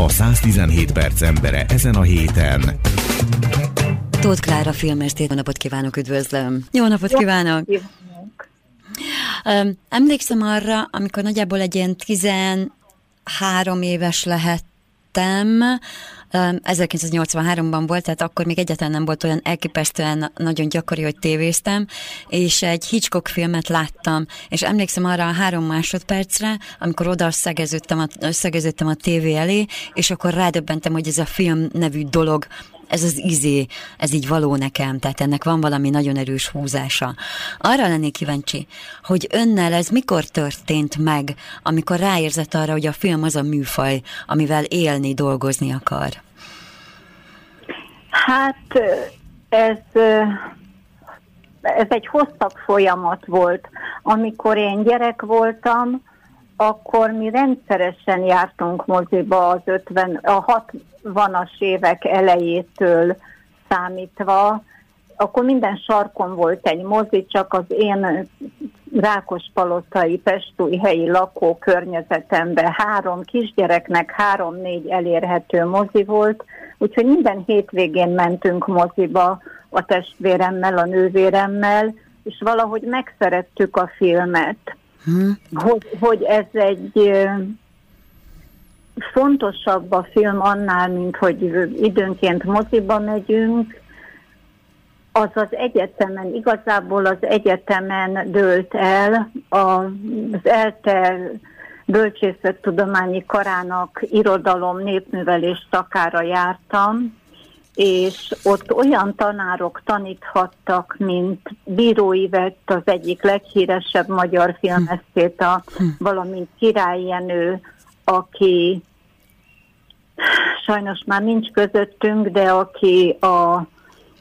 A 117 perc embere ezen a héten. Tóth Klára filmestét, jó napot kívánok, üdvözlöm. Jó napot kívánok! Emlékszem arra, amikor nagyjából egy ilyen 13 éves lehettem, 1983-ban volt, tehát akkor még egyáltalán nem volt olyan elképesztően nagyon gyakori, hogy tévéztem, és egy Hitchcock filmet láttam, és emlékszem arra a három másodpercre, amikor oda szegeződtem a, szegeződtem a tévé elé, és akkor rádöbbentem, hogy ez a film nevű dolog ez az izé, ez így való nekem, tehát ennek van valami nagyon erős húzása. Arra lennék kíváncsi, hogy önnel ez mikor történt meg, amikor ráérzett arra, hogy a film az a műfaj, amivel élni, dolgozni akar? Hát ez, ez egy hosszabb folyamat volt. Amikor én gyerek voltam, akkor mi rendszeresen jártunk moziba az 50, a 60-as évek elejétől számítva, akkor minden sarkon volt egy mozi, csak az én Rákospalotai, Pestúj helyi lakó környezetemben három kisgyereknek három-négy elérhető mozi volt, úgyhogy minden hétvégén mentünk moziba a testvéremmel, a nővéremmel, és valahogy megszerettük a filmet. Hmm. Hogy, hogy ez egy fontosabb a film annál, mint hogy időnként moziba megyünk, az az egyetemen, igazából az egyetemen dőlt el, az ELTE bölcsészettudományi karának irodalom népművelés takára jártam, és ott olyan tanárok taníthattak, mint Bíró Ivett, az egyik leghíresebb magyar filmesztéta, valamint Király Jenő, aki sajnos már nincs közöttünk, de aki a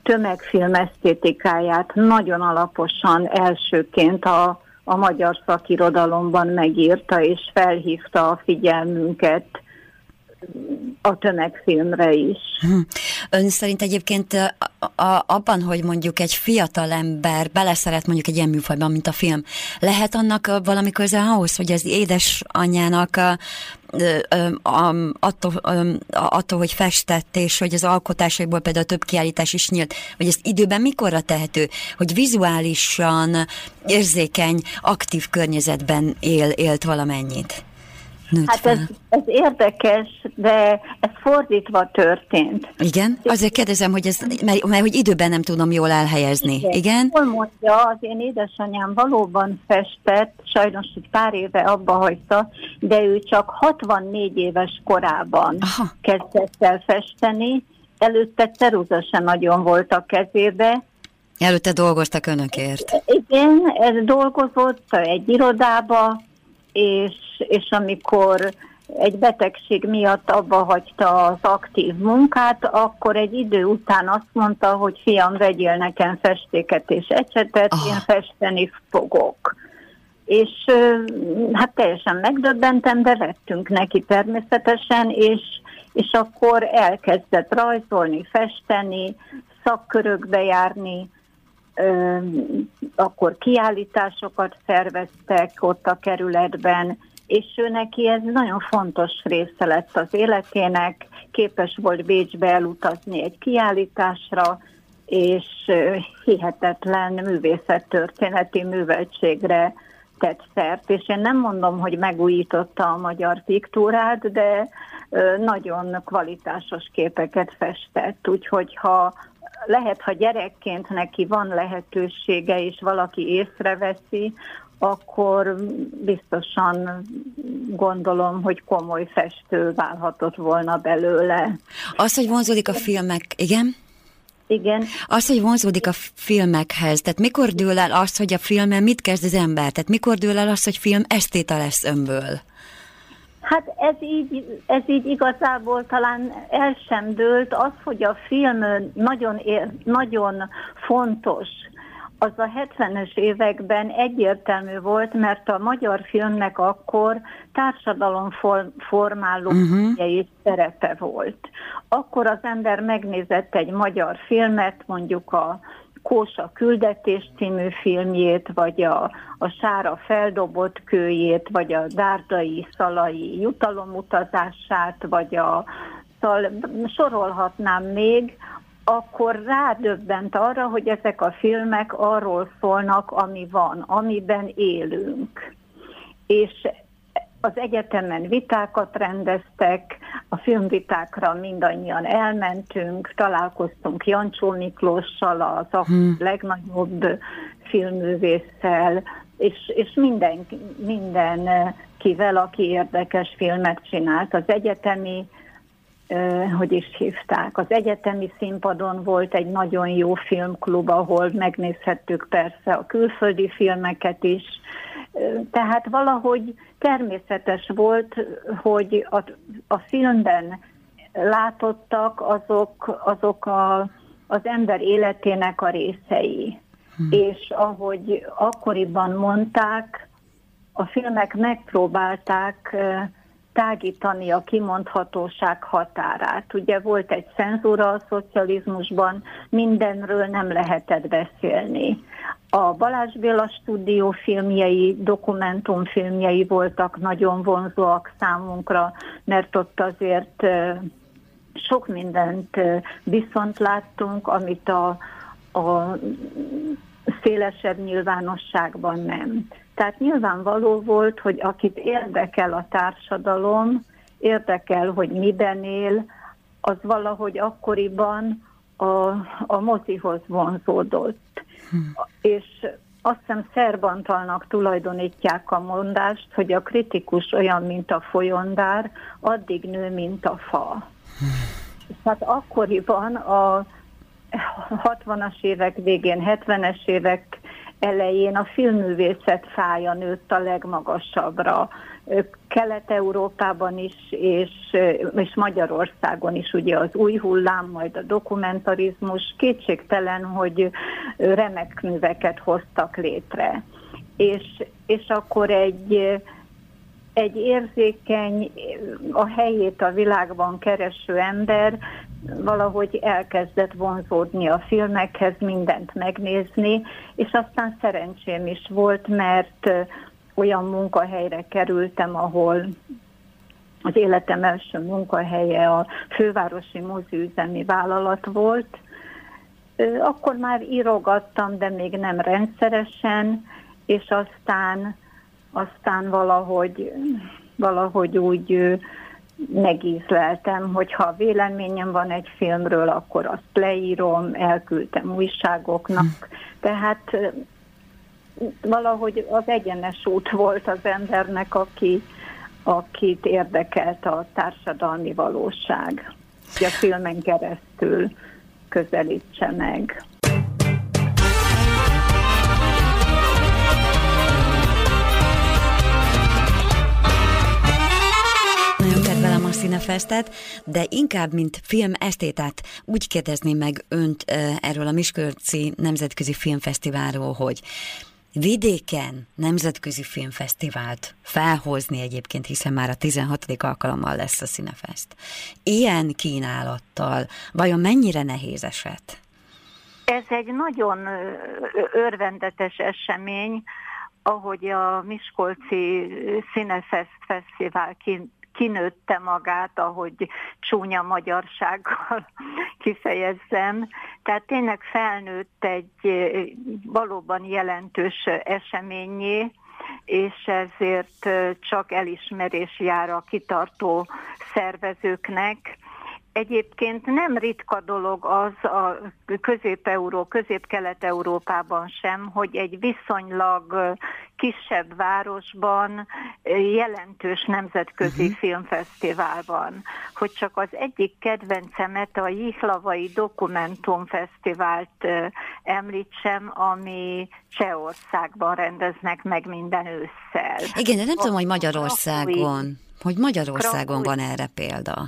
tömegfilm esztétikáját nagyon alaposan elsőként a, a magyar szakirodalomban megírta, és felhívta a figyelmünket a tömegfilmre is. Hm. Ön szerint egyébként a, a, abban, hogy mondjuk egy fiatal ember beleszeret mondjuk egy ilyen műfajban, mint a film, lehet annak valami köze ahhoz, hogy az édesanyjának a, attól, attól, hogy festett, és hogy az alkotásaiból például több kiállítás is nyílt, hogy ezt időben mikorra tehető, hogy vizuálisan érzékeny, aktív környezetben él, élt valamennyit? Nőtt hát ez, ez érdekes, de ez fordítva történt. Igen? Azért kérdezem, hogy ez, mert, mert hogy időben nem tudom jól elhelyezni. Igen? Igen? Hol mondja, az én édesanyám valóban festett, sajnos egy pár éve abba hagyta, de ő csak 64 éves korában Aha. kezdett el festeni, előtte ceruza sem nagyon volt a kezébe, Előtte dolgoztak önökért. Igen, ez dolgozott egy irodába, és, és amikor egy betegség miatt abba hagyta az aktív munkát, akkor egy idő után azt mondta, hogy fiam, vegyél nekem festéket és ecsetet, oh. én festeni fogok. És hát teljesen megdöbbentem, de vettünk neki természetesen, és, és akkor elkezdett rajzolni, festeni, szakkörökbe járni, akkor kiállításokat szerveztek ott a kerületben, és ő neki ez nagyon fontos része lett az életének, képes volt Bécsbe elutazni egy kiállításra, és hihetetlen művészettörténeti műveltségre tett szert, és én nem mondom, hogy megújította a magyar piktúrát, de nagyon kvalitásos képeket festett, úgyhogy ha lehet, ha gyerekként neki van lehetősége, és valaki észreveszi, akkor biztosan gondolom, hogy komoly festő válhatott volna belőle. Az, hogy vonzódik a filmek, igen? Igen. Az, hogy vonzódik a filmekhez, tehát mikor dől el az, hogy a filmen mit kezd az ember? Tehát mikor dől el az, hogy film esztéta lesz önből? Hát ez így, ez így igazából talán el sem dőlt. Az, hogy a film nagyon, nagyon fontos, az a 70-es években egyértelmű volt, mert a magyar filmnek akkor társadalomformáló uh-huh. is szerepe volt. Akkor az ember megnézett egy magyar filmet, mondjuk a Kósa küldetés című filmjét, vagy a, a Sára feldobott kőjét, vagy a Dárdai Szalai jutalomutazását, vagy a szal, sorolhatnám még, akkor rádöbbent arra, hogy ezek a filmek arról szólnak, ami van, amiben élünk. És az egyetemen vitákat rendeztek, a filmvitákra mindannyian elmentünk, találkoztunk Jancsó Miklóssal, az a hmm. legnagyobb filmművésszel, és, és minden, minden kivel, aki érdekes filmet csinált. Az egyetemi hogy is hívták. Az egyetemi színpadon volt egy nagyon jó filmklub, ahol megnézhettük persze a külföldi filmeket is. Tehát valahogy természetes volt, hogy a, a filmben látottak azok, azok a, az ember életének a részei. Hmm. És ahogy akkoriban mondták, a filmek megpróbálták tágítani a kimondhatóság határát. Ugye volt egy cenzúra a szocializmusban, mindenről nem lehetett beszélni. A Balázs Béla stúdió filmjei, dokumentumfilmjei voltak nagyon vonzóak számunkra, mert ott azért sok mindent viszont láttunk, amit a, a szélesebb nyilvánosságban nem. Tehát nyilvánvaló volt, hogy akit érdekel a társadalom, érdekel, hogy miben él, az valahogy akkoriban a, a mozihoz vonzódott. Hm. És azt hiszem Szerbantalnak tulajdonítják a mondást, hogy a kritikus olyan, mint a folyondár, addig nő, mint a fa. Hm. Tehát akkoriban a 60-as évek végén, 70-es évek elején a filmművészet fája nőtt a legmagasabbra. Kelet-Európában is, és, és Magyarországon is ugye az új hullám, majd a dokumentarizmus, kétségtelen, hogy remek műveket hoztak létre. És, és akkor egy, egy érzékeny, a helyét a világban kereső ember valahogy elkezdett vonzódni a filmekhez, mindent megnézni, és aztán szerencsém is volt, mert olyan munkahelyre kerültem, ahol az életem első munkahelye a fővárosi moziüzemi vállalat volt. Akkor már írogattam, de még nem rendszeresen, és aztán, aztán valahogy, valahogy úgy megízleltem, hogyha véleményem van egy filmről, akkor azt leírom, elküldtem újságoknak. Tehát valahogy az egyenes út volt az embernek, aki, akit érdekelt a társadalmi valóság, hogy a filmen keresztül közelítse meg. A Színefestet, de inkább, mint filmesztétát úgy kérdezném meg önt erről a Miskolci Nemzetközi Filmfesztiválról, hogy vidéken nemzetközi filmfesztivált felhozni egyébként, hiszen már a 16. alkalommal lesz a Színefest. Ilyen kínálattal vajon mennyire nehéz eset? Ez egy nagyon örvendetes esemény, ahogy a Miskolci Színefest Fesztivál kinőtte magát, ahogy csúnya magyarsággal kifejezzem. Tehát tényleg felnőtt egy valóban jelentős eseményé, és ezért csak elismerés jár a kitartó szervezőknek Egyébként nem ritka dolog az a Közép-Euró, Közép-Kelet-Európában sem, hogy egy viszonylag kisebb városban jelentős nemzetközi uh-huh. filmfesztivál van. Hogy csak az egyik kedvencemet, a Jihlavai Dokumentumfesztivált említsem, ami Csehországban rendeznek meg minden ősszel. Igen, de nem tudom, hogy Magyarországon, hogy Magyarországon van erre példa.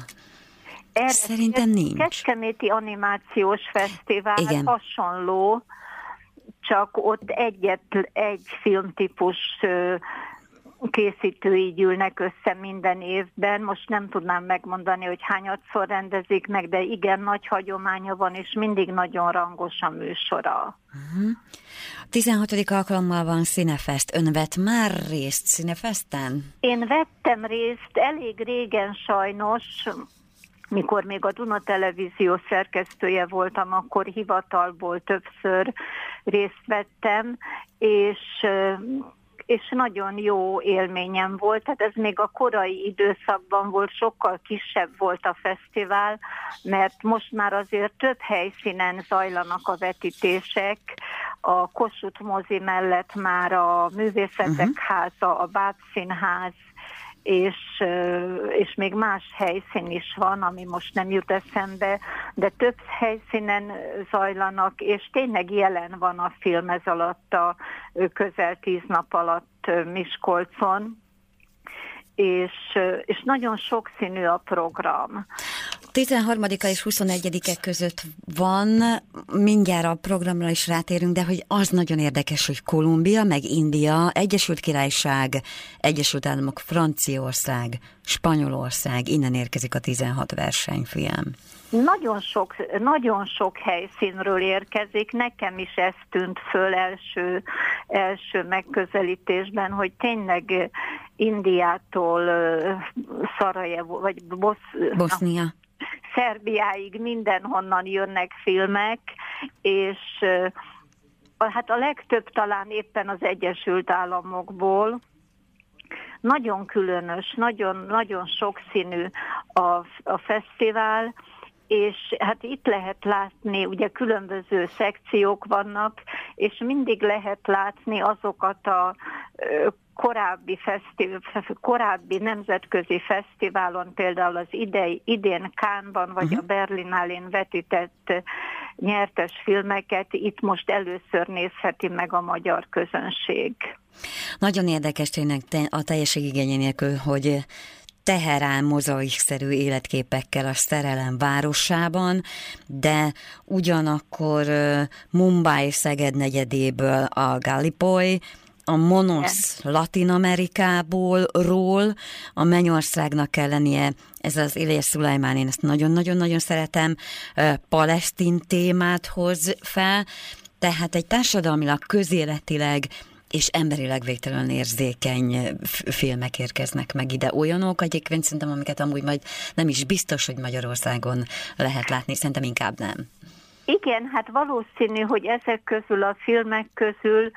Erre Szerintem nincs. Kecskeméti Animációs Fesztivál Igen. hasonló, csak ott egyet, egy filmtípus készítői gyűlnek össze minden évben. Most nem tudnám megmondani, hogy hányadszor rendezik meg, de igen, nagy hagyománya van, és mindig nagyon rangos a műsora. Uh-huh. 16. alkalommal van Színefest. Ön vett már részt Színefesten? Én vettem részt elég régen sajnos, mikor még a Duna Televízió szerkesztője voltam, akkor hivatalból többször részt vettem, és és nagyon jó élményem volt, tehát ez még a korai időszakban volt, sokkal kisebb volt a fesztivál, mert most már azért több helyszínen zajlanak a vetítések, a Kossuth mozi mellett már a Művészetek uh-huh. háza, a Bábszínház, és, és még más helyszín is van, ami most nem jut eszembe, de több helyszínen zajlanak, és tényleg jelen van a film ez alatt a közel tíz nap alatt Miskolcon, és, és nagyon sokszínű a program. 13-a és 21-e között van, mindjárt a programra is rátérünk, de hogy az nagyon érdekes, hogy Kolumbia, meg India, Egyesült Királyság, Egyesült Államok, Franciaország, Spanyolország, innen érkezik a 16 versenyfilm. Nagyon sok, nagyon sok helyszínről érkezik, nekem is ez tűnt föl első, első megközelítésben, hogy tényleg Indiától Szarajevo, vagy Bosz, Bosznia. Na, Szerbiáig mindenhonnan jönnek filmek, és hát a legtöbb talán éppen az Egyesült Államokból, nagyon különös, nagyon, nagyon sokszínű a, a fesztivál, és hát itt lehet látni, ugye különböző szekciók vannak, és mindig lehet látni azokat a korábbi, fesztiv, korábbi nemzetközi fesztiválon, például az idei, idén Kánban vagy uh-huh. a Berlinálén vetített nyertes filmeket itt most először nézheti meg a magyar közönség. Nagyon érdekes tényleg a teljesség igényé nélkül, hogy Teherán mozaikszerű életképekkel a szerelem városában, de ugyanakkor Mumbai Szeged negyedéből a Gallipoli, a Monosz Latin Amerikából, ról, a Mennyországnak kell lennie, ez az Ilyes Szulajmán, én ezt nagyon-nagyon-nagyon szeretem, palesztin témát hoz fel, tehát egy társadalmilag, közéletileg és emberileg végtelenül érzékeny filmek érkeznek meg ide. Olyanok egyébként szerintem, amiket amúgy majd nem is biztos, hogy Magyarországon lehet látni, szerintem inkább nem. Igen, hát valószínű, hogy ezek közül a filmek közül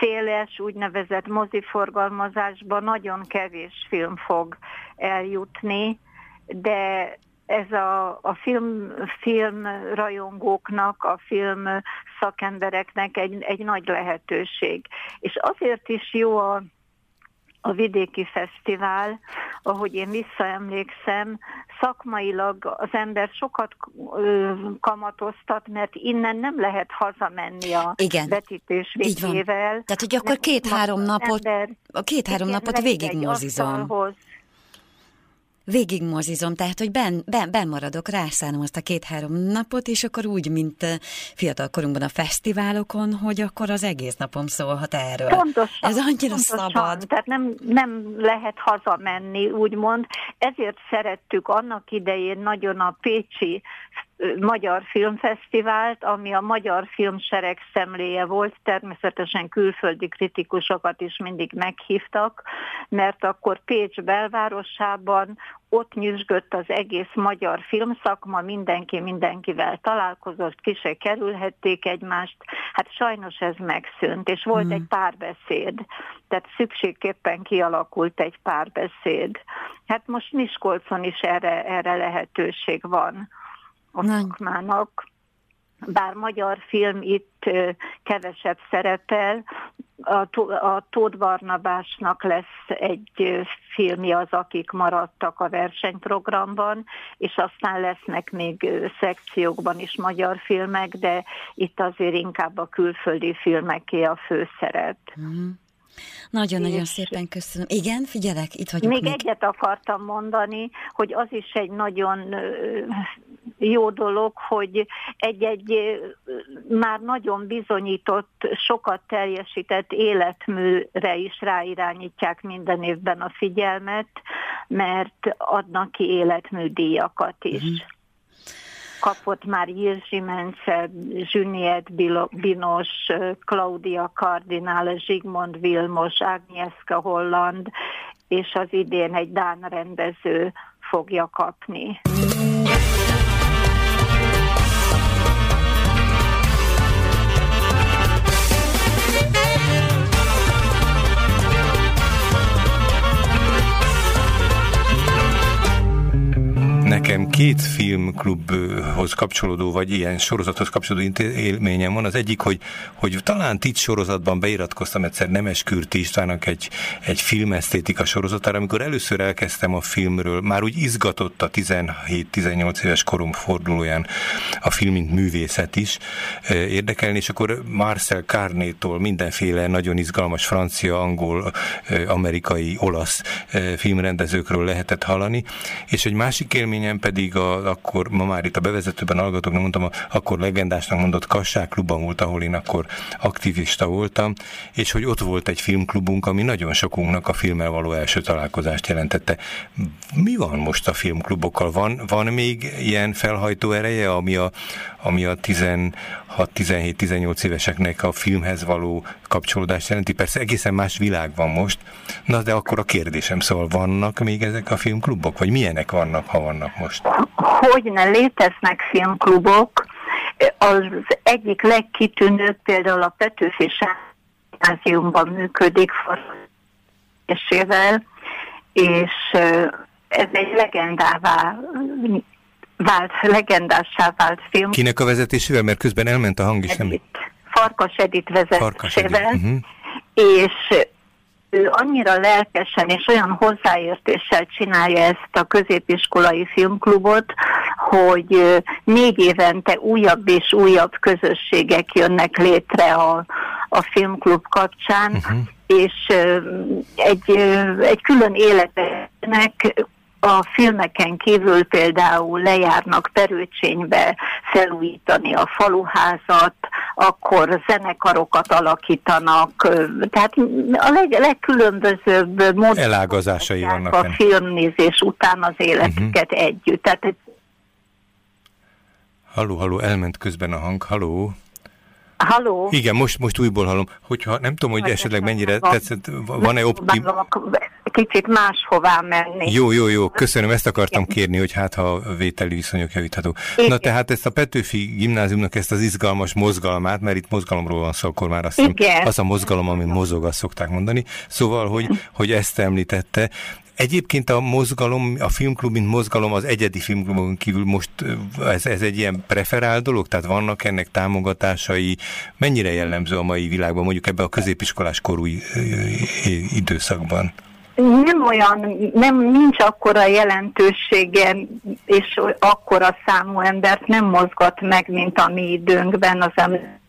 széles, úgynevezett moziforgalmazásban nagyon kevés film fog eljutni, de ez a, a film, film rajongóknak, a film szakembereknek egy, egy nagy lehetőség. És azért is jó a, a vidéki fesztivál, ahogy én visszaemlékszem, szakmailag az ember sokat kamatoztat, mert innen nem lehet hazamenni a Igen. vetítés végével. Tehát, hogy akkor két-három napot, a két-három napot végigmozizom. Végigmozizom, tehát, hogy ben, ben, ben maradok, rászánom azt a két-három napot, és akkor úgy, mint fiatal korunkban a fesztiválokon, hogy akkor az egész napom szólhat erről. Pontosan. Ez annyira pontosan, szabad. Tehát nem, nem lehet hazamenni, úgymond. Ezért szerettük annak idején nagyon a Pécsi Magyar Filmfesztivált, ami a Magyar Filmsereg szemléje volt, természetesen külföldi kritikusokat is mindig meghívtak, mert akkor Pécs belvárosában ott nyüzsgött az egész magyar filmszakma, mindenki mindenkivel találkozott, ki se kerülhették egymást. Hát sajnos ez megszűnt, és volt mm. egy párbeszéd, tehát szükségképpen kialakult egy párbeszéd. Hát most Miskolcon is erre, erre lehetőség van a szakmának, bár magyar film itt kevesebb szerepel, a, a Tóth Barnabásnak lesz egy filmje az, akik maradtak a versenyprogramban, és aztán lesznek még szekciókban is magyar filmek, de itt azért inkább a külföldi filmeké a főszerep. Mm. Nagyon-nagyon szépen köszönöm. Igen, figyelek, itt vagyok még. Még egyet akartam mondani, hogy az is egy nagyon jó dolog, hogy egy-egy már nagyon bizonyított, sokat teljesített életműre is ráirányítják minden évben a figyelmet, mert adnak ki életműdíjakat is. Mm kapott már Jirzsi Mence, Zsüniet Binos, Claudia Kardinál, Zsigmond Vilmos, Agnieszka Holland, és az idén egy Dán rendező fogja kapni. Nekem két filmklubhoz kapcsolódó, vagy ilyen sorozathoz kapcsolódó élményem van. Az egyik, hogy, hogy talán tit sorozatban beiratkoztam egyszer Nemes Kürti Istvánnak egy, egy filmesztétika sorozatára, amikor először elkezdtem a filmről, már úgy izgatott a 17-18 éves korom fordulóján a film, mint művészet is érdekelni, és akkor Marcel Carnétól mindenféle nagyon izgalmas francia, angol, amerikai, olasz filmrendezőkről lehetett hallani, és egy másik élmény élményem pedig a, akkor, ma már itt a bevezetőben hallgatóknak mondtam, akkor legendásnak mondott Kassák klubban volt, ahol én akkor aktivista voltam, és hogy ott volt egy filmklubunk, ami nagyon sokunknak a filmmel való első találkozást jelentette. Mi van most a filmklubokkal? Van, van még ilyen felhajtó ereje, ami a, ami a 16-17-18 éveseknek a filmhez való kapcsolódást jelenti? Persze egészen más világ van most, na de akkor a kérdésem, szóval vannak még ezek a filmklubok, vagy milyenek vannak, ha vannak? most? Hogy ne léteznek filmklubok. Az egyik legkitűnőbb például a Petőfi Gimnáziumban működik esével, és ez egy legendává vált, legendássá vált film. Kinek a vezetésével? Mert közben elment a hang is. Edith. Farkas Edith vezetésével. Farkas Edith. Uh-huh. És ő annyira lelkesen és olyan hozzáértéssel csinálja ezt a középiskolai filmklubot, hogy négy évente újabb és újabb közösségek jönnek létre a, a filmklub kapcsán, uh-huh. és egy, egy külön életnek a filmeken kívül például lejárnak Perőcsénybe felújítani a faluházat, akkor zenekarokat alakítanak, tehát a leg, legkülönbözőbb módon elágazásai vannak a filmnézés után az életüket uh-huh. együtt. Tehát Haló, haló, elment közben a hang, haló. Halló? Igen, most, most újból hallom. Hogyha nem tudom, hogy esetleg mennyire tetszett, van-e optim... Kicsit máshová menni. Jó, jó, jó. Köszönöm, ezt akartam kérni, hogy hát ha a vételi viszonyok javítható. Na tehát ezt a Petőfi gimnáziumnak ezt az izgalmas mozgalmát, mert itt mozgalomról van szó, akkor már azt hiszem, az a mozgalom, ami mozog, azt szokták mondani. Szóval, hogy, hogy ezt említette, Egyébként a mozgalom, a filmklub, mint mozgalom az egyedi filmklubon kívül most ez, ez egy ilyen preferál dolog? Tehát vannak ennek támogatásai? Mennyire jellemző a mai világban, mondjuk ebben a középiskolás korú időszakban? Nem olyan, nem, nincs akkora jelentősége, és akkora számú embert nem mozgat meg, mint a mi időnkben az ember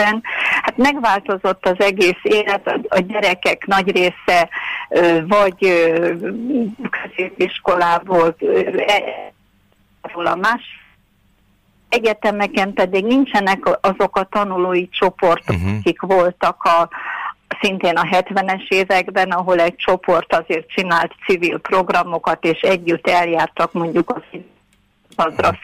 években. Hát megváltozott az egész élet, a gyerekek nagy része vagy középiskolából, e, a más egyetemeken pedig nincsenek azok a tanulói csoportok, uh-huh. akik voltak a, szintén a 70-es években, ahol egy csoport azért csinált civil programokat, és együtt eljártak mondjuk az Szandra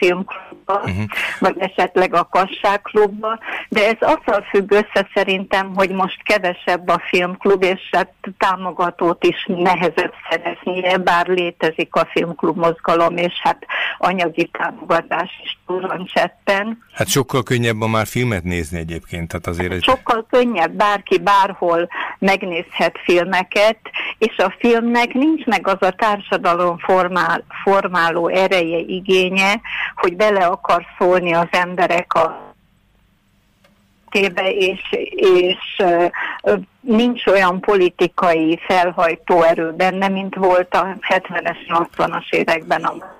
filmklubba, uh-huh. vagy esetleg a Kassák klubba, de ez azzal függ össze szerintem, hogy most kevesebb a filmklub, és hát támogatót is nehezebb szereznie, bár létezik a filmklub mozgalom, és hát anyagi támogatás is csetten. Hát sokkal könnyebb ma már filmet nézni egyébként, tehát azért... Egy... Sokkal könnyebb, bárki bárhol megnézhet filmeket, és a filmnek nincs meg az a társadalom formál, formáló ereje, igénye, hogy bele akar szólni az emberek a tébe, és, és nincs olyan politikai felhajtó erő benne, mint volt a 70-es, 80-as években a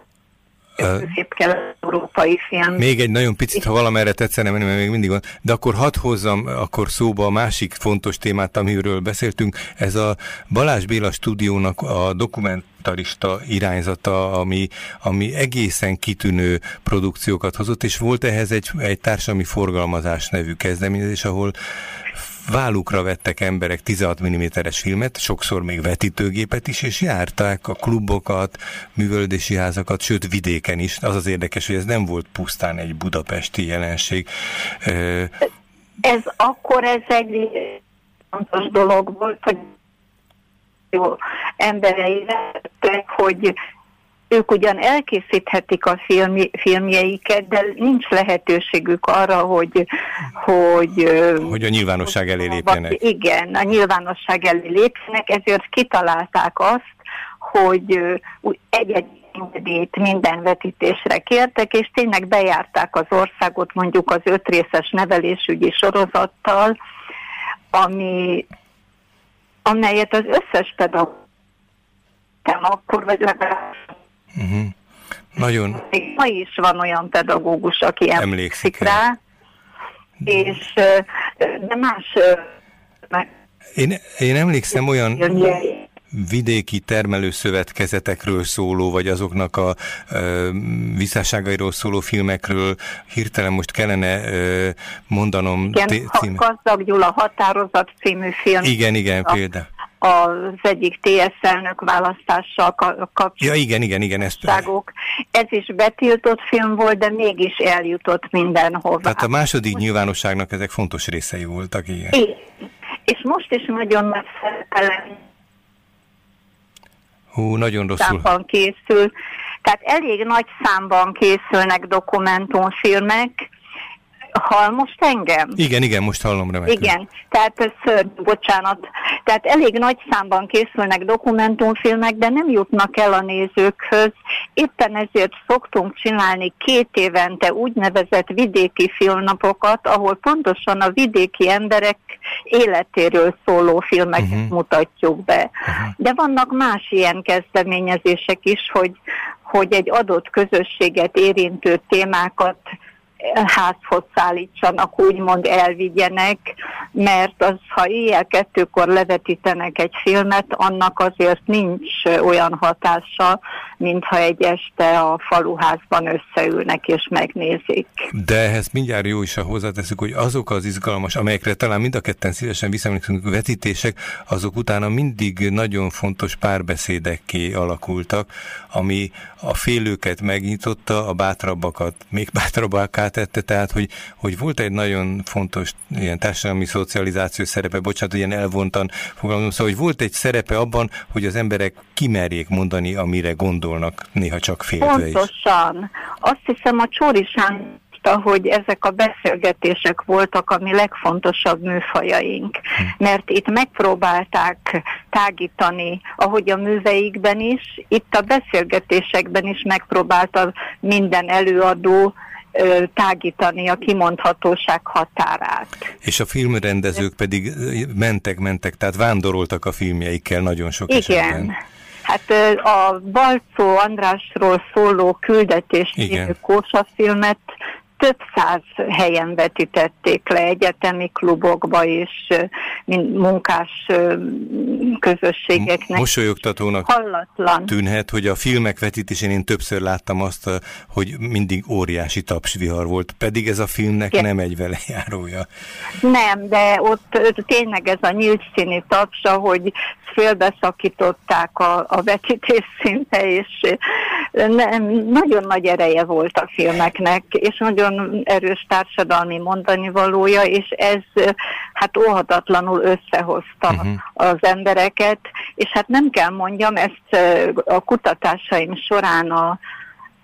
közép-kelet-európai film. Még egy nagyon picit, ha valamerre tetszene menni, mert még mindig van, de akkor hadd hozzam akkor szóba a másik fontos témát, amiről beszéltünk, ez a Balázs Béla stúdiónak a dokumentarista irányzata, ami, ami egészen kitűnő produkciókat hozott, és volt ehhez egy, egy társadalmi forgalmazás nevű kezdeményezés, ahol vállukra vettek emberek 16 mm-es filmet, sokszor még vetítőgépet is, és járták a klubokat, művöldési házakat, sőt vidéken is. Az az érdekes, hogy ez nem volt pusztán egy budapesti jelenség. Ez akkor ez egy fontos dolog volt, hogy jó emberei lettek, hogy ők ugyan elkészíthetik a filmi, filmjeiket, de nincs lehetőségük arra, hogy... Hogy, hogy a nyilvánosság elé lépjenek. Igen, a nyilvánosság elé lépjenek, ezért kitalálták azt, hogy egy-egy engedélyt minden vetítésre kértek, és tényleg bejárták az országot mondjuk az ötrészes nevelésügyi sorozattal, ami, amelyet az összes pedagógus akkor, vagy legalább Uh-huh. Nagyon. Ma is van olyan pedagógus, aki emlékszik rá, és de más... Én, én emlékszem olyan vidéki termelőszövetkezetekről szóló, vagy azoknak a ö, visszásságairól szóló filmekről hirtelen most kellene ö, mondanom... Igen, cím... Gazdag Gyula határozat című film. Igen, igen, például az egyik TS elnök választással kapcsolatban. Ja, igen, igen, igen. Ezt... Ez is betiltott film volt, de mégis eljutott mindenhova. Tehát a második nyilvánosságnak ezek fontos részei voltak, igen. igen. És most is nagyon nagy szerepelen Hú, nagyon rosszul. Számban készül. Tehát elég nagy számban készülnek dokumentumfilmek, Hall most engem? Igen, igen, most hallom remekül. Igen, tehát szörny, bocsánat. Tehát elég nagy számban készülnek dokumentumfilmek, de nem jutnak el a nézőkhöz. Éppen ezért szoktunk csinálni két évente úgynevezett vidéki filmnapokat, ahol pontosan a vidéki emberek életéről szóló filmeket uh-huh. mutatjuk be. Uh-huh. De vannak más ilyen kezdeményezések is, hogy, hogy egy adott közösséget érintő témákat házhoz szállítsanak, úgymond elvigyenek, mert az, ha éjjel kettőkor levetítenek egy filmet, annak azért nincs olyan hatása, mintha egy este a faluházban összeülnek és megnézik. De ehhez mindjárt jó is, ha hozzáteszük, hogy azok az izgalmas, amelyekre talán mind a ketten szívesen visszaemlékszünk, vetítések, azok utána mindig nagyon fontos párbeszédekké alakultak, ami a félőket megnyitotta, a bátrabbakat még bátrabbá tette, tehát hogy, hogy volt egy nagyon fontos ilyen társadalmi szocializáció szerepe, bocsánat, ilyen elvontan fogalmazom, szóval hogy volt egy szerepe abban, hogy az emberek kimerjék mondani, amire gondolnak, néha csak féltve is. Pontosan. Azt hiszem a Csórisán hogy ezek a beszélgetések voltak a mi legfontosabb műfajaink, hm. mert itt megpróbálták tágítani, ahogy a műveikben is, itt a beszélgetésekben is megpróbálta minden előadó tágítani a kimondhatóság határát. És a filmrendezők pedig mentek, mentek, tehát vándoroltak a filmjeikkel nagyon sok Igen. esetben. Hát a Balcó Andrásról szóló küldetés című Kósa filmet több száz helyen vetítették le egyetemi klubokba és munkás közösségeknek. Mosolyogtatónak Hallatlan. tűnhet, hogy a filmek vetítésén én többször láttam azt, hogy mindig óriási tapsvihar volt, pedig ez a filmnek Igen. nem egy velejárója. Nem, de ott tényleg ez a nyílt színi tapsa, hogy félbeszakították a, a vetítés szinte, és nem, nagyon nagy ereje volt a filmeknek, és nagyon erős társadalmi mondani valója, és ez hát óhatatlanul összehozta uh-huh. az embereket, és hát nem kell mondjam, ezt a kutatásaim során a,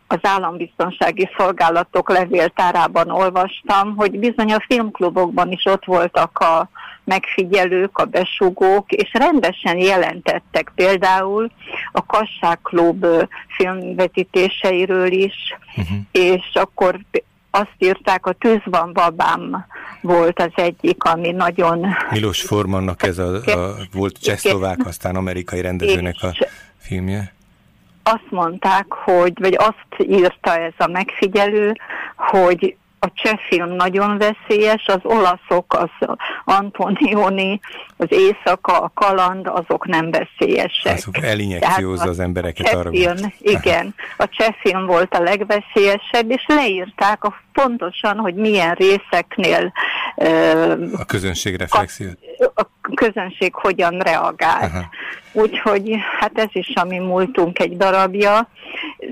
az állambiztonsági szolgálatok levéltárában olvastam, hogy bizony a filmklubokban is ott voltak a megfigyelők, a besugók, és rendesen jelentettek például a Kassák Klub filmvetítéseiről is, uh-huh. és akkor azt írták, a Tűz van babám volt az egyik, ami nagyon... Milos Formannak ez a, a volt csehszlovák, aztán amerikai rendezőnek a filmje. azt mondták, hogy, vagy azt írta ez a megfigyelő, hogy a cseh film nagyon veszélyes, az olaszok, az Antonioni, az éjszaka, a kaland, azok nem veszélyesek. Azok elinjekciózza az embereket arra. Film, igen, a cseh film volt a legveszélyesebb, és leírták a, pontosan, hogy milyen részeknél a közönség reflexió. A, a közönség hogyan reagált. Aha. Úgyhogy hát ez is a mi múltunk egy darabja,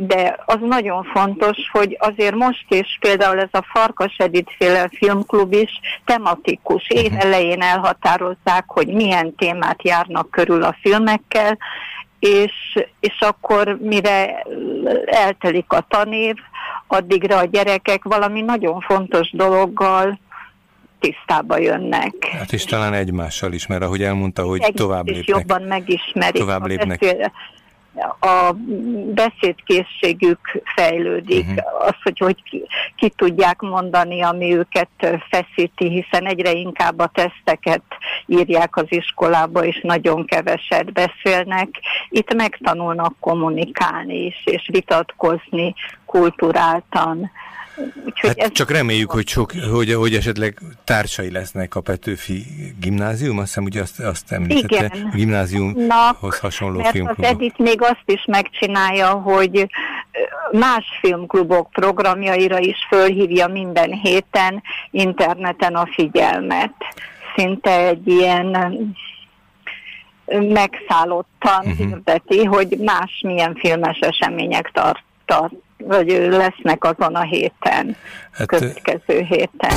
de az nagyon fontos, hogy azért most is például ez a Farkas Edith féle filmklub is tematikus. Év uh-huh. elején elhatározzák, hogy milyen témát járnak körül a filmekkel, és, és akkor mire eltelik a tanév, addigra a gyerekek valami nagyon fontos dologgal tisztába jönnek. Hát és talán egymással is, mert ahogy elmondta, hogy Egy tovább lépnek. jobban megismerik. Tovább lépnek. A beszédkészségük fejlődik, uh-huh. az, hogy, hogy ki, ki tudják mondani, ami őket feszíti, hiszen egyre inkább a teszteket írják az iskolába, és nagyon keveset beszélnek. Itt megtanulnak kommunikálni is, és vitatkozni kulturáltan Úgyhogy hát ez csak reméljük, hogy, sok, hogy, hogy esetleg társai lesznek a Petőfi gimnázium, azt hiszem, ugye azt, azt említette, Igen. a gimnáziumhoz hasonló mert filmklubok. az Edith még azt is megcsinálja, hogy más filmklubok programjaira is fölhívja minden héten interneten a figyelmet. Szinte egy ilyen megszállottan uh-huh. hirdeti, hogy más milyen filmes események tart, tart vagy lesznek azon a héten, hát, következő héten.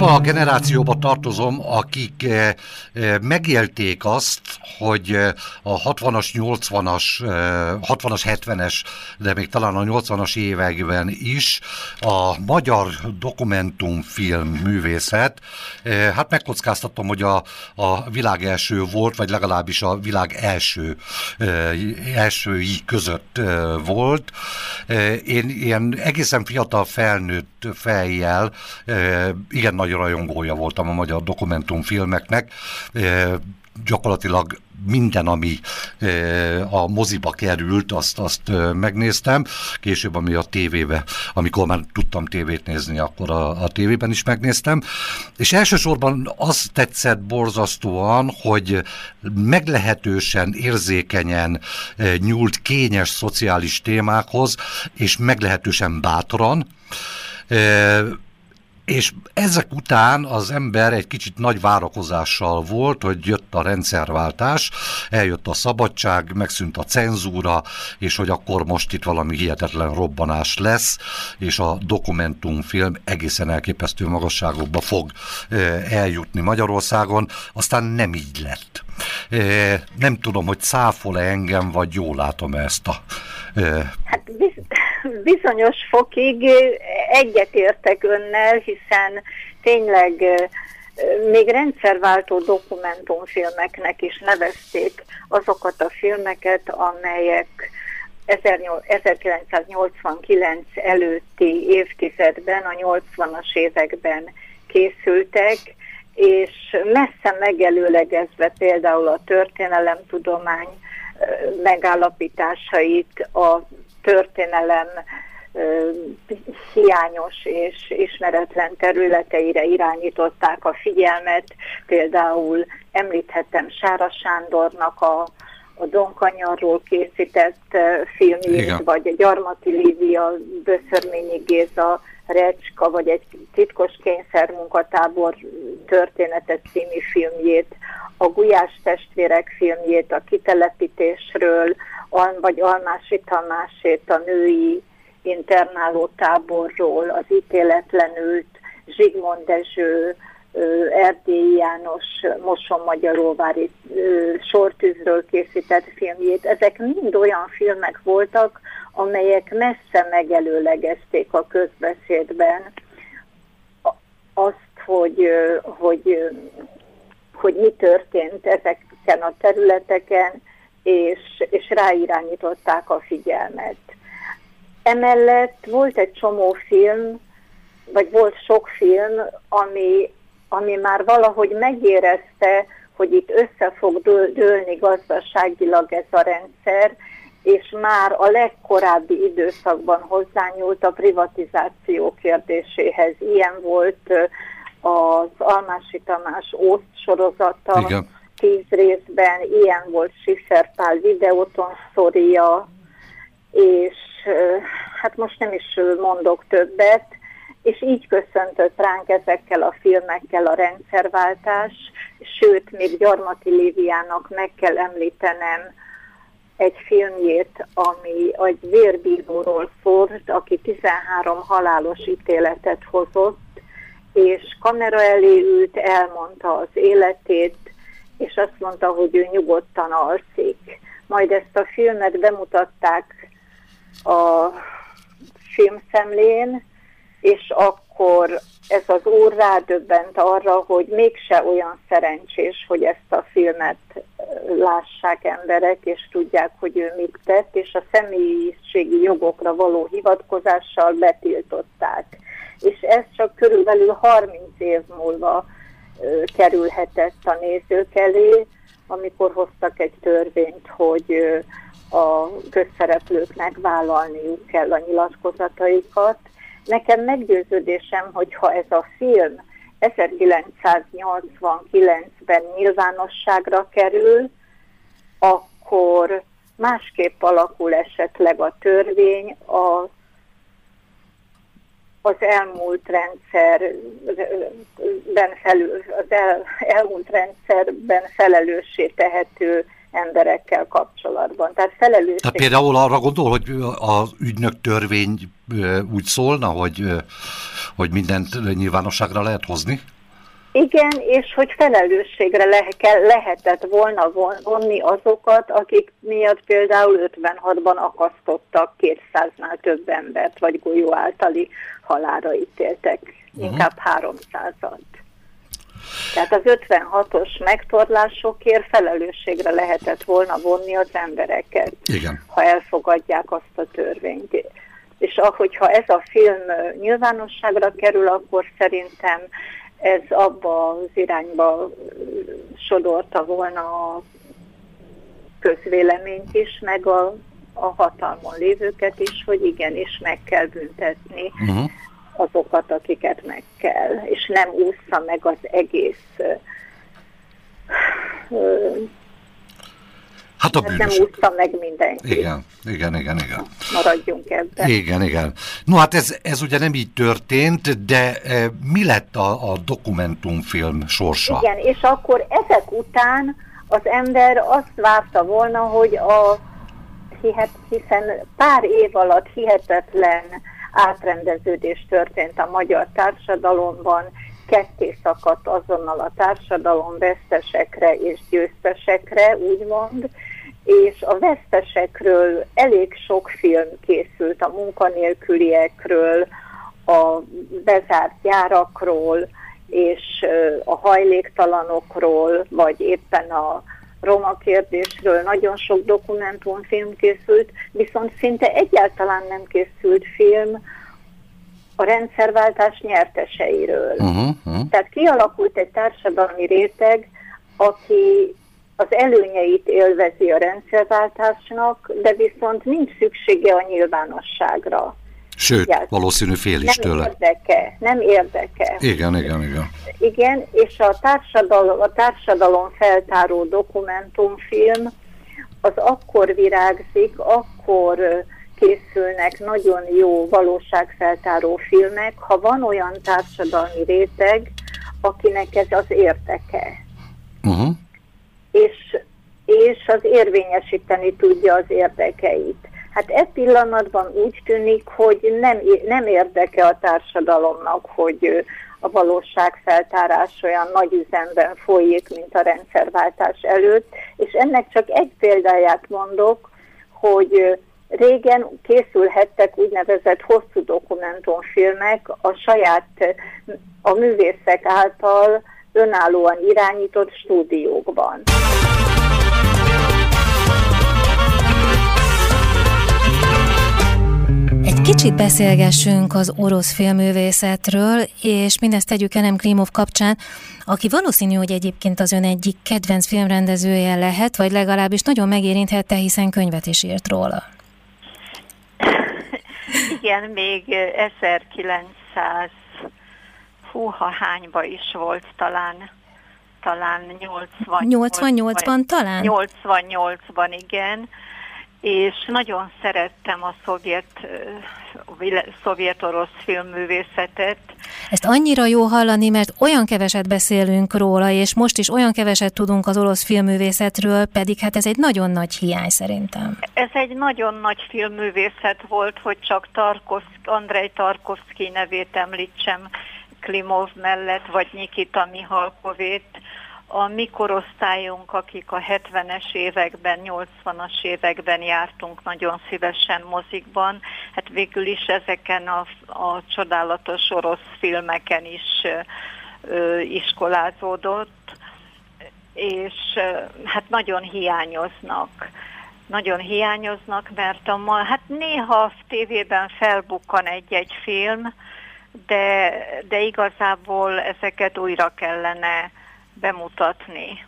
Abba a generációba tartozom, akik eh, eh, megélték azt, hogy eh, a 60-as, 80-as, 60-as, 70-es, de még talán a 80-as években is a magyar dokumentumfilm művészet, hát megkockáztatom, hogy a, a világ első volt, vagy legalábbis a világ első elsői között volt. Én ilyen egészen fiatal felnőtt fejjel igen nagy rajongója voltam a magyar dokumentumfilmeknek. Gyakorlatilag minden, ami a moziba került, azt, azt megnéztem. Később, ami a tévébe, amikor már tudtam tévét nézni, akkor a, a tévében is megnéztem. És elsősorban az tetszett borzasztóan, hogy meglehetősen érzékenyen nyúlt kényes szociális témákhoz, és meglehetősen bátran és ezek után az ember egy kicsit nagy várakozással volt, hogy jött a rendszerváltás, eljött a szabadság, megszűnt a cenzúra, és hogy akkor most itt valami hihetetlen robbanás lesz, és a dokumentumfilm egészen elképesztő magasságokba fog eljutni Magyarországon. Aztán nem így lett. Nem tudom, hogy száfol-e engem, vagy jól látom ezt a... Hát bizonyos fokig egyetértek önnel, hiszen tényleg még rendszerváltó dokumentumfilmeknek is nevezték azokat a filmeket, amelyek 1989 előtti évtizedben, a 80-as években készültek, és messze megelőlegezve például a történelemtudomány megállapításait, a történelem hiányos és ismeretlen területeire irányították a figyelmet. Például említhetem Sára Sándornak a, a Donkanyarról készített filmjét, Igen. vagy a Gyarmati Lívia, Böszörményi Géza, Recska, vagy egy titkos kényszermunkatábor történetet című filmjét, a Gulyás testvérek filmjét, a kitelepítésről, vagy Almási Tamásét, a női internáló táborról, az ítéletlenült Zsigmond Dezső, Erdélyi János Moson Magyaróvári sortűzről készített filmjét. Ezek mind olyan filmek voltak, amelyek messze megelőlegezték a közbeszédben azt, hogy, hogy, hogy mi történt ezeken a területeken, és, és ráirányították a figyelmet. Emellett volt egy csomó film, vagy volt sok film, ami ami már valahogy megérezte, hogy itt össze fog dőlni gazdaságilag ez a rendszer, és már a legkorábbi időszakban hozzányúlt a privatizáció kérdéséhez. Ilyen volt az Almási Tamás Ószt sorozata, Igen. Tíz részben, ilyen volt Siszerpál videóton sztoria, és hát most nem is mondok többet, és így köszöntött ránk ezekkel a filmekkel a rendszerváltás, sőt, még Gyarmati Léviának meg kell említenem egy filmjét, ami egy vérbíróról szólt, aki 13 halálos ítéletet hozott, és kamera elé ült, elmondta az életét, és azt mondta, hogy ő nyugodtan alszik. Majd ezt a filmet bemutatták a filmszemlén, és akkor ez az úr rádöbbent arra, hogy mégse olyan szerencsés, hogy ezt a filmet lássák emberek, és tudják, hogy ő mit tett, és a személyiségi jogokra való hivatkozással betiltották. És ez csak körülbelül 30 év múlva kerülhetett a nézők elé, amikor hoztak egy törvényt, hogy a közszereplőknek vállalniuk kell a nyilatkozataikat, Nekem meggyőződésem, hogy ha ez a film 1989-ben nyilvánosságra kerül, akkor másképp alakul esetleg a törvény a, az elmúlt rendszerben felül, az el, elmúlt rendszerben felelőssé tehető emberekkel kapcsolatban. Tehát felelősség... Tehát például arra gondol, hogy az ügynök törvény úgy szólna, hogy, hogy mindent nyilvánosságra lehet hozni? Igen, és hogy felelősségre le, lehetett volna vonni azokat, akik miatt például 56-ban akasztottak 200-nál több embert, vagy golyó általi halára ítéltek, uh-huh. inkább 300-at. Tehát az 56-os megtorlásokért felelősségre lehetett volna vonni az embereket, Igen. ha elfogadják azt a törvényt. És ahogyha ez a film nyilvánosságra kerül, akkor szerintem ez abba az irányba sodorta volna a közvéleményt is, meg a, a hatalmon lévőket is, hogy igenis meg kell büntetni uh-huh azokat, akiket meg kell, és nem ússza meg az egész Hát a bűnös. Nem úszta meg mindenki. Igen, igen, igen, igen. Maradjunk ebben. Igen, igen. No hát ez, ez ugye nem így történt, de e, mi lett a, a dokumentumfilm sorsa? Igen, és akkor ezek után az ember azt várta volna, hogy a hihet, hiszen pár év alatt hihetetlen átrendeződés történt a magyar társadalomban, ketté szakadt azonnal a társadalom vesztesekre és győztesekre, úgymond, és a vesztesekről elég sok film készült, a munkanélküliekről, a bezárt gyárakról, és a hajléktalanokról, vagy éppen a roma kérdésről nagyon sok dokumentumfilm készült, viszont szinte egyáltalán nem készült film a rendszerváltás nyerteseiről. Uh-huh, uh-huh. Tehát kialakult egy társadalmi réteg, aki az előnyeit élvezi a rendszerváltásnak, de viszont nincs szüksége a nyilvánosságra. Sőt, Egyáltalán. valószínű fél is nem tőle. Érdeke, nem érdeke. Igen, igen, igen. Igen, és a társadalom, a társadalom feltáró dokumentumfilm az akkor virágzik, akkor készülnek nagyon jó valóságfeltáró filmek, ha van olyan társadalmi réteg, akinek ez az érdeke. Uh-huh. És, és az érvényesíteni tudja az érdekeit. Hát e pillanatban úgy tűnik, hogy nem, nem érdeke a társadalomnak, hogy a valóságfeltárás olyan nagy üzemben folyik, mint a rendszerváltás előtt, és ennek csak egy példáját mondok, hogy régen készülhettek úgynevezett hosszú dokumentumfilmek a saját, a művészek által önállóan irányított stúdiókban. kicsit beszélgessünk az orosz filmművészetről, és mindezt tegyük Elem Klimov kapcsán, aki valószínű, hogy egyébként az ön egyik kedvenc filmrendezője lehet, vagy legalábbis nagyon megérinthette, hiszen könyvet is írt róla. Igen, még 1900 húha hányba is volt talán, talán 80 88-ban talán? 88-ban, igen és nagyon szerettem a szovjet, szovjet-orosz filmművészetet. Ezt annyira jó hallani, mert olyan keveset beszélünk róla, és most is olyan keveset tudunk az orosz filmművészetről, pedig hát ez egy nagyon nagy hiány szerintem. Ez egy nagyon nagy filmművészet volt, hogy csak Tarkovsky, Andrei Tarkovsky nevét említsem Klimov mellett, vagy Nikita Mihalkovét, a mi korosztályunk, akik a 70-es években, 80-as években jártunk nagyon szívesen mozikban, hát végül is ezeken a, a csodálatos orosz filmeken is ö, iskolázódott, és ö, hát nagyon hiányoznak. Nagyon hiányoznak, mert a ma, hát néha tévében felbukkan egy-egy film, de, de igazából ezeket újra kellene bemutatni.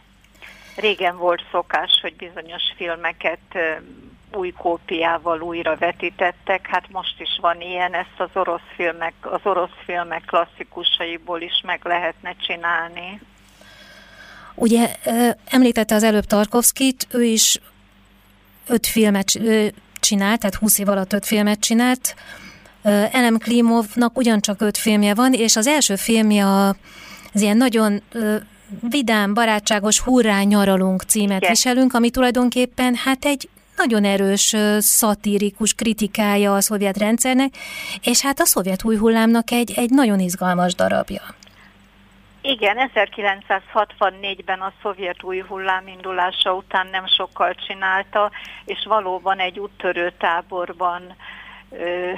Régen volt szokás, hogy bizonyos filmeket új kópiával újra vetítettek, hát most is van ilyen, ezt az orosz filmek, az orosz filmek klasszikusaiból is meg lehetne csinálni. Ugye említette az előbb Tarkovskit, ő is öt filmet csinált, tehát 20 év alatt öt filmet csinált. Elem Klimovnak ugyancsak öt filmje van, és az első filmje az ilyen nagyon vidám, barátságos Hurrá nyaralunk címet Igen. viselünk, ami tulajdonképpen hát egy nagyon erős szatirikus kritikája a szovjet rendszernek, és hát a szovjet új hullámnak egy, egy nagyon izgalmas darabja. Igen, 1964-ben a szovjet új hullám indulása után nem sokkal csinálta, és valóban egy úttörő táborban ö,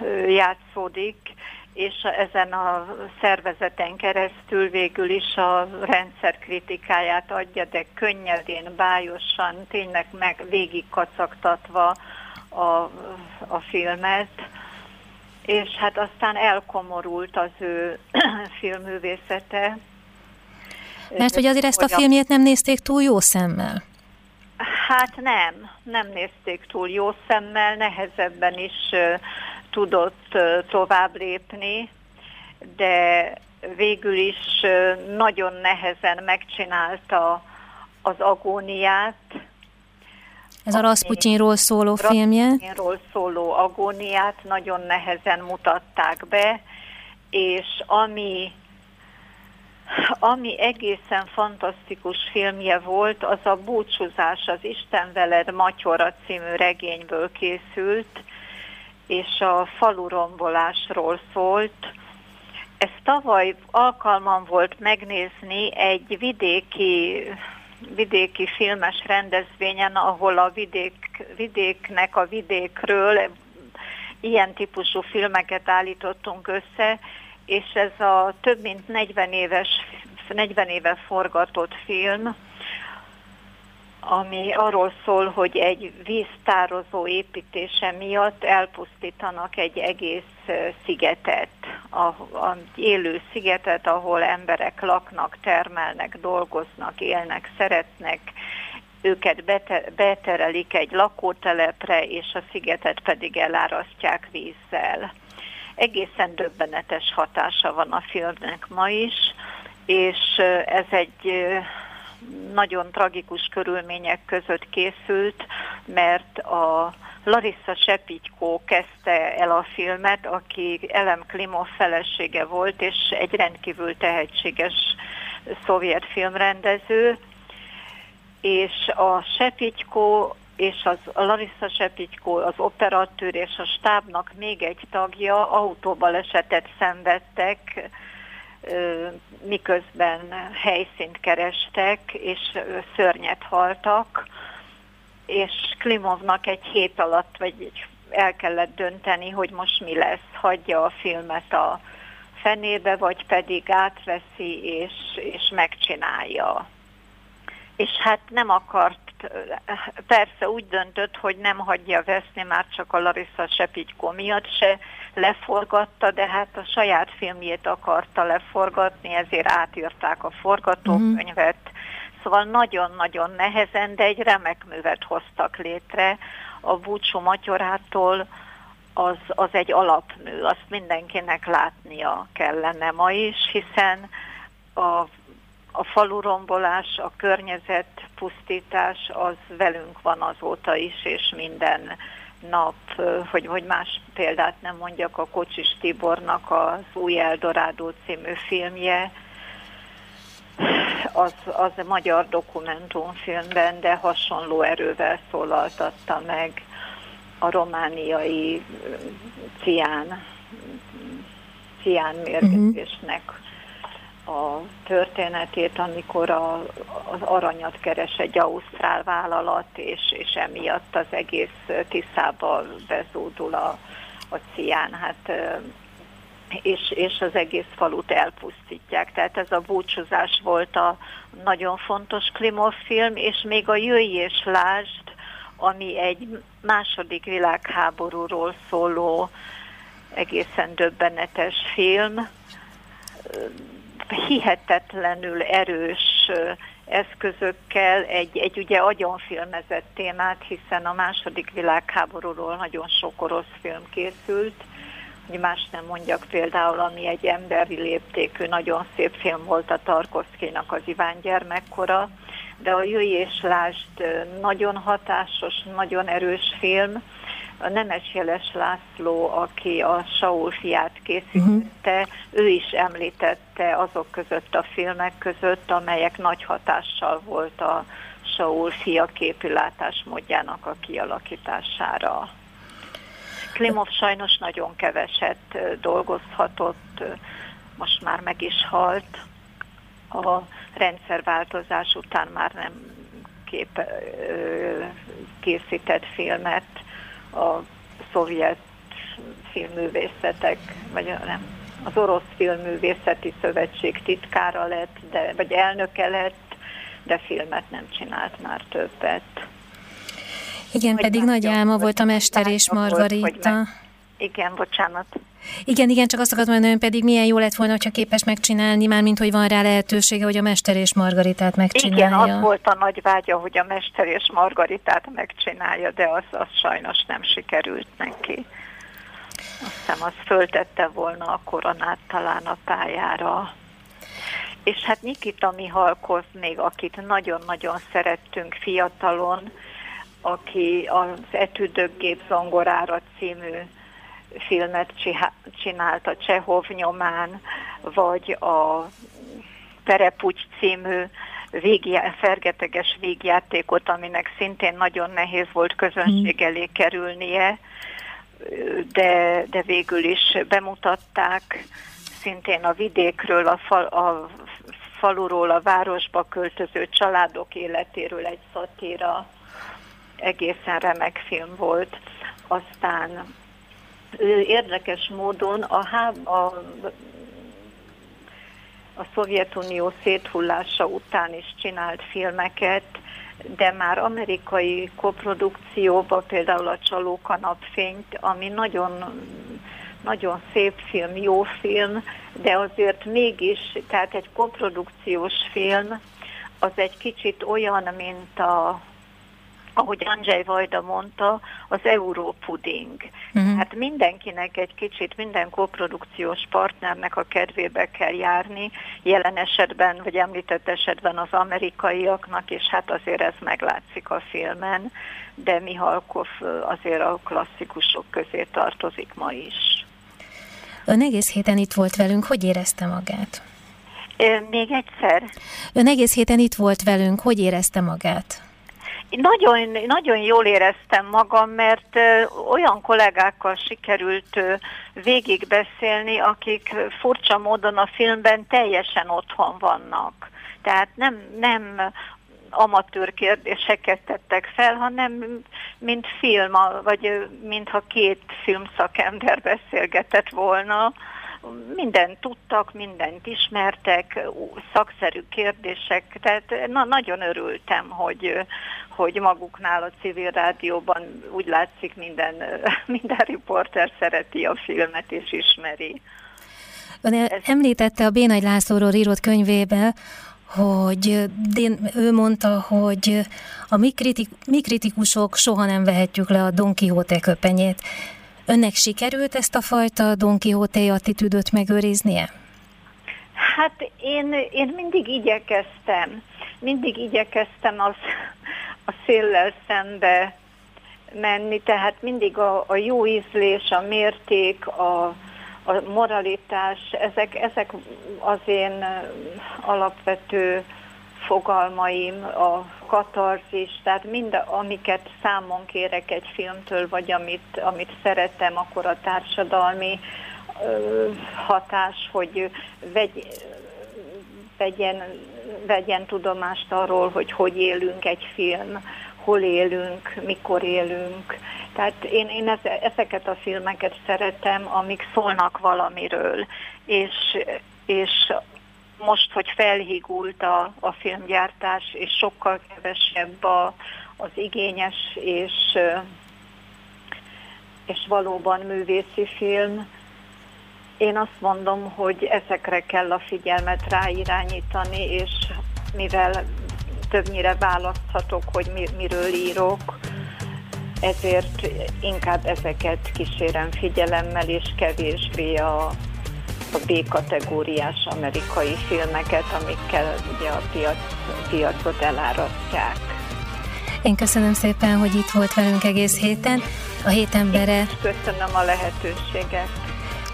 ö, játszódik, és ezen a szervezeten keresztül végül is a rendszer kritikáját adja, de könnyedén, bájosan, tényleg meg végig kacagtatva a, a filmet, és hát aztán elkomorult az ő filmművészete. Mert hogy azért ezt a filmjét nem nézték túl jó szemmel. Hát nem, nem nézték túl jó szemmel, nehezebben is tudott tovább lépni, de végül is nagyon nehezen megcsinálta az agóniát. Ez a Rasputinról szóló filmje? Rasputinról szóló agóniát nagyon nehezen mutatták be, és ami ami egészen fantasztikus filmje volt, az a Búcsúzás az Isten veled Matyora című regényből készült, és a falurombolásról szólt. Ez tavaly alkalmam volt megnézni egy vidéki, vidéki filmes rendezvényen, ahol a vidék, vidéknek a vidékről ilyen típusú filmeket állítottunk össze, és ez a több mint 40 éves 40 éve forgatott film, ami arról szól, hogy egy víztározó építése miatt elpusztítanak egy egész szigetet, a, a élő szigetet, ahol emberek laknak, termelnek, dolgoznak, élnek, szeretnek, őket beterelik egy lakótelepre, és a szigetet pedig elárasztják vízzel. Egészen döbbenetes hatása van a filmnek ma is, és ez egy nagyon tragikus körülmények között készült, mert a Larissa Sepitykó kezdte el a filmet, aki Elem Klimov felesége volt, és egy rendkívül tehetséges szovjet filmrendező, és a Sepitykó és az Larissa Sepitykó, az operatőr és a stábnak még egy tagja autóbalesetet szenvedtek, miközben helyszínt kerestek, és szörnyet haltak, és Klimovnak egy hét alatt, vagy el kellett dönteni, hogy most mi lesz, hagyja a filmet a fenébe, vagy pedig átveszi és, és megcsinálja. És hát nem akart persze úgy döntött, hogy nem hagyja veszni már csak a Larissa Sepitykó miatt se leforgatta, de hát a saját filmjét akarta leforgatni, ezért átírták a forgatókönyvet. Mm. Szóval nagyon-nagyon nehezen, de egy remek művet hoztak létre. A Búcsú Matyorától az, az egy alapmű, azt mindenkinek látnia kellene ma is, hiszen a a falurombolás, a környezet pusztítás az velünk van azóta is, és minden nap, hogy, hogy más példát nem mondjak, a Kocsis Tibornak az Új Eldorádó című filmje, az, az a magyar dokumentumfilmben, de hasonló erővel szólaltatta meg a romániai cián, cián mérgezésnek a történetét, amikor a, az aranyat keres egy ausztrál vállalat, és, és emiatt az egész tiszába bezódul a, a cián, hát és, és az egész falut elpusztítják. Tehát ez a búcsúzás volt a nagyon fontos Klimov film, és még a Jöjj és Lásd, ami egy második világháborúról szóló egészen döbbenetes film, hihetetlenül erős eszközökkel egy, egy ugye agyonfilmezett témát, hiszen a második világháborúról nagyon sok orosz film készült, hogy más nem mondjak például, ami egy emberi léptékű, nagyon szép film volt a Tarkovszkinak az Iván gyermekkora, de a Jöjj és Lásd nagyon hatásos, nagyon erős film, a Nemes Jeles László, aki a Saul fiát készítette, uh-huh. ő is említette azok között a filmek között, amelyek nagy hatással volt a Saul fia képülátásmódjának a kialakítására. Klimov sajnos nagyon keveset dolgozhatott, most már meg is halt. A rendszerváltozás után már nem kép, készített filmet, a szovjet filmművészetek, vagy nem, az Orosz Filmművészeti Szövetség titkára lett, de, vagy elnöke lett, de filmet nem csinált már többet. Igen, vagy pedig nagy álma volt a Mester és Margarita. Volt, igen, bocsánat. Igen, igen, csak azt akartam mondani, pedig milyen jó lett volna, hogyha képes megcsinálni, már mint hogy van rá lehetősége, hogy a Mester és Margaritát megcsinálja. Igen, az volt a nagy vágya, hogy a Mester és Margaritát megcsinálja, de az, az sajnos nem sikerült neki. Azt hiszem, az föltette volna a koronát talán a pályára. És hát Nikita Mihalkov még, akit nagyon-nagyon szerettünk fiatalon, aki az Etüdök gépzongorára című filmet csinált a Csehov nyomán, vagy a Terepucs című végjá, fergeteges végjátékot, aminek szintén nagyon nehéz volt közönség hmm. elé kerülnie, de, de végül is bemutatták szintén a vidékről, a, fal, a faluról, a városba költöző családok életéről egy szatíra, egészen remek film volt. Aztán érdekes módon a, a, a Szovjetunió széthullása után is csinált filmeket, de már amerikai koprodukcióba, például a Csalóka napfényt, ami nagyon, nagyon szép film, jó film, de azért mégis, tehát egy koprodukciós film, az egy kicsit olyan, mint a ahogy Andrzej Vajda mondta, az európuding. Uh-huh. Hát mindenkinek egy kicsit, minden koprodukciós partnernek a kedvébe kell járni, jelen esetben, vagy említett esetben az amerikaiaknak, és hát azért ez meglátszik a filmen, de Mihalkov azért a klasszikusok közé tartozik ma is. Ön egész héten itt volt velünk, hogy érezte magát? Még egyszer? Ön egész héten itt volt velünk, hogy érezte magát? Nagyon, nagyon jól éreztem magam, mert olyan kollégákkal sikerült végigbeszélni, akik furcsa módon a filmben teljesen otthon vannak. Tehát nem, nem amatőr kérdéseket tettek fel, hanem mint film, vagy mintha két filmszakember beszélgetett volna mindent tudtak, mindent ismertek, szakszerű kérdések, tehát na, nagyon örültem, hogy, hogy maguknál a civil rádióban úgy látszik minden, minden riporter szereti a filmet és ismeri. Ön említette a Bénagy Lászlóról írott könyvébe, hogy ő mondta, hogy a mi, kritik, mi kritikusok soha nem vehetjük le a Don Quixote köpenyét. Önnek sikerült ezt a fajta Don Quixote attitűdöt megőriznie? Hát én, én mindig igyekeztem. Mindig igyekeztem az, a széllel szembe menni, tehát mindig a, a jó ízlés, a mérték, a, a moralitás, ezek, ezek az én alapvető fogalmaim, a katarzis, tehát mind, amiket számon kérek egy filmtől, vagy amit, amit szeretem, akkor a társadalmi hatás, hogy vegy, vegyen, vegyen tudomást arról, hogy hogy élünk egy film, hol élünk, mikor élünk. Tehát én, én ezeket a filmeket szeretem, amik szólnak valamiről, és, és most, hogy felhígult a, a filmgyártás, és sokkal kevesebb a, az igényes és, és valóban művészi film, én azt mondom, hogy ezekre kell a figyelmet ráirányítani, és mivel többnyire választhatok, hogy mi, miről írok, ezért inkább ezeket kísérem figyelemmel, és kevésbé a, a B-kategóriás amerikai filmeket, amikkel ugye a piac, piacot elárasztják. Én köszönöm szépen, hogy itt volt velünk egész héten. A hét embere... Köszönöm a lehetőséget.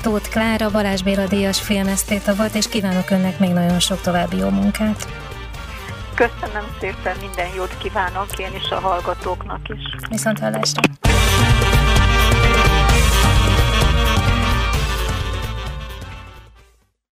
Tóth Klára, Balázs Béla Díjas filmesztéta volt, és kívánok önnek még nagyon sok további jó munkát. Köszönöm szépen, minden jót kívánok én is a hallgatóknak is. Viszont hallásra.